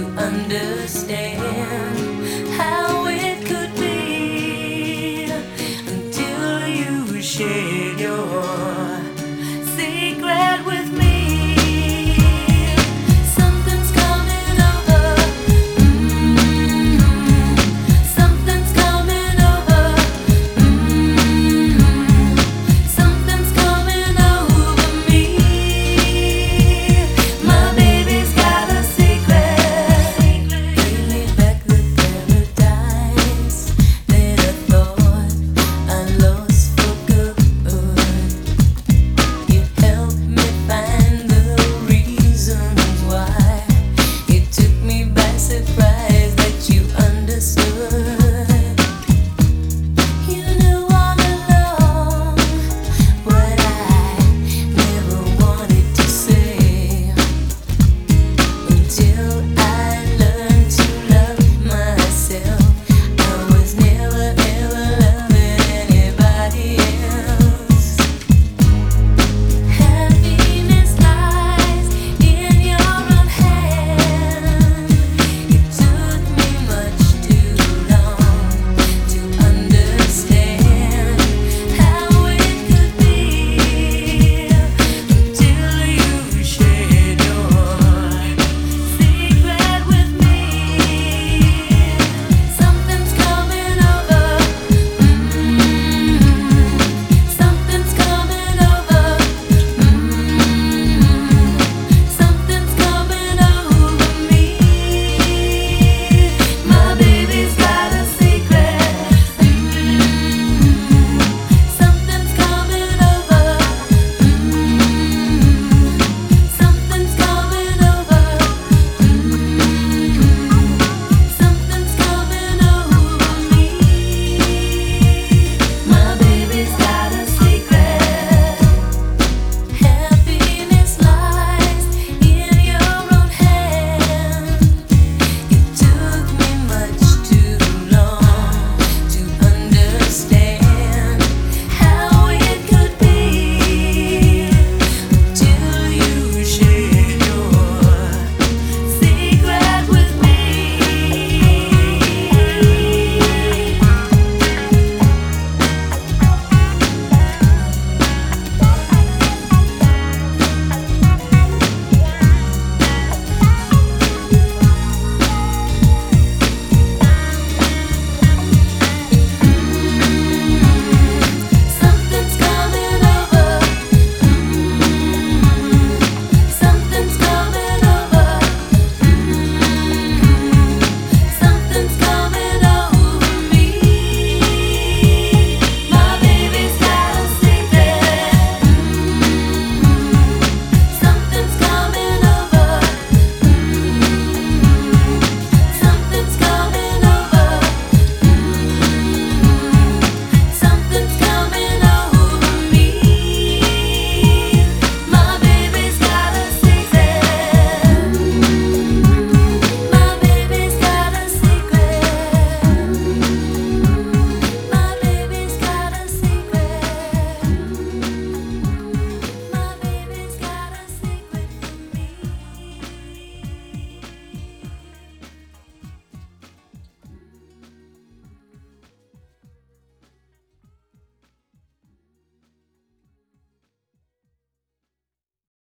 To understand how it could be until you shared your